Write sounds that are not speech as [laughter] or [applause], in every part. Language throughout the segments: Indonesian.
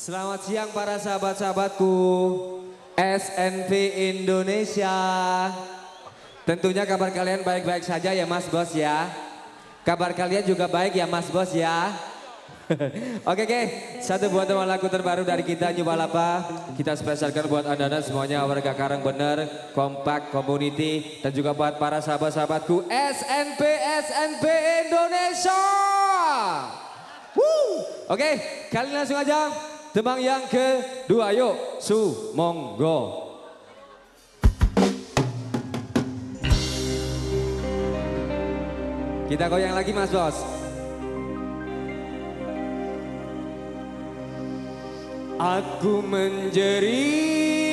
Selamat siang para sahabat-sahabatku SNP Indonesia. Tentunya kabar kalian baik-baik saja ya Mas Bos ya. Kabar kalian juga baik ya Mas Bos ya. [laughs] Oke oke, satu buat teman lagu terbaru dari kita New Balapa. Kita spesialkan buat anda dan semuanya warga Karang Bener, Kompak, Community, dan juga buat para sahabat-sahabatku SNP SNP Indonesia. Oke, kalian langsung aja tembang yang kedua yuk, Su Monggo. Kita goyang lagi Mas Bos. Aku menjerit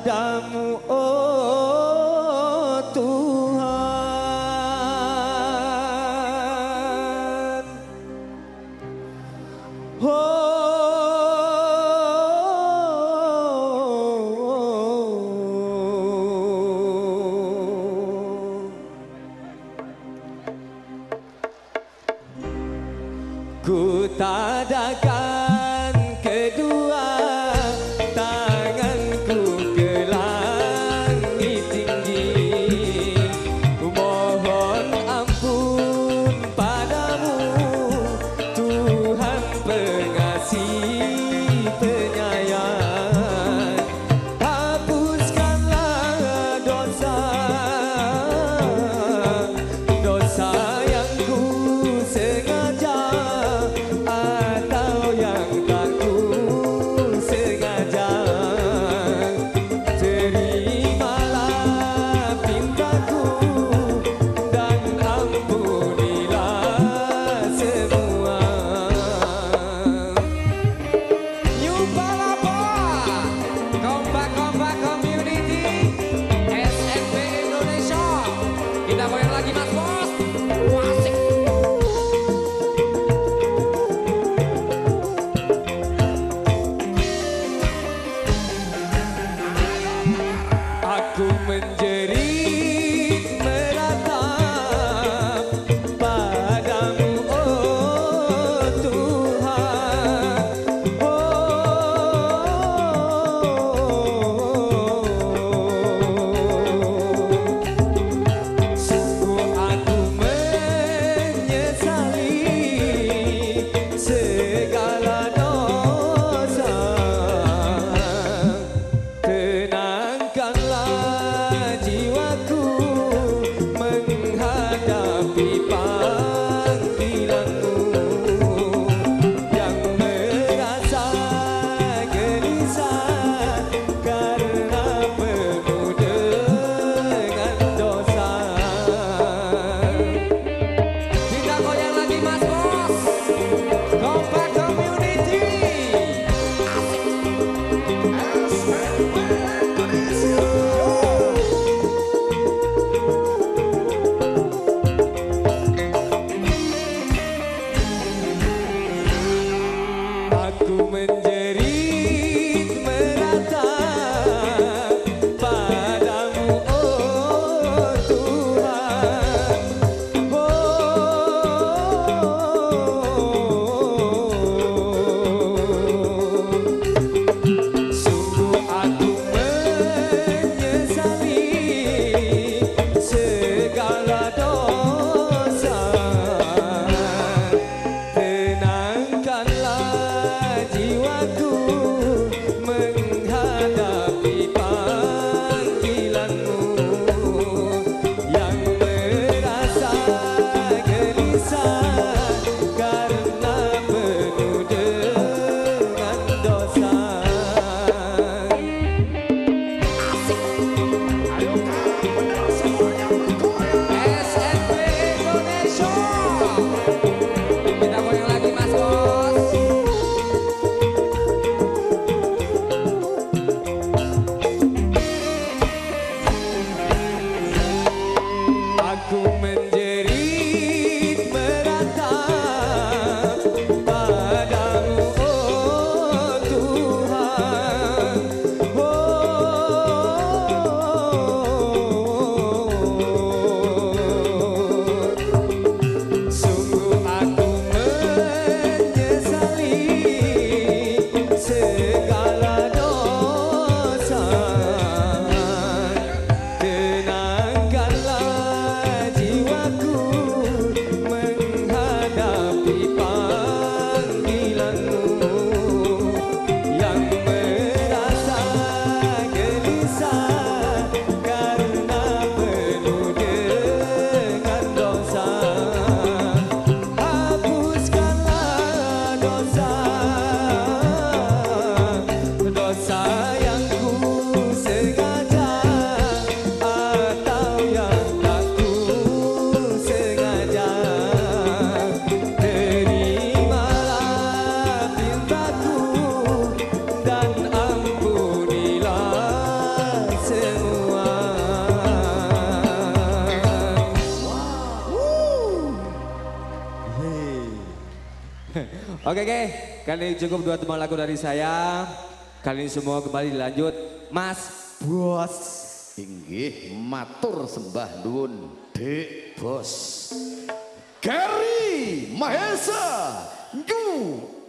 kepadamu oh Tuhan. Oh, oh, oh, Ku tak dapat rosa. [laughs] Oke oke, kali ini cukup dua teman lagu dari saya. Kali ini semua kembali dilanjut. Mas Bos. Inggih matur sembah nuwun Dek Bos. Gary Mahesa New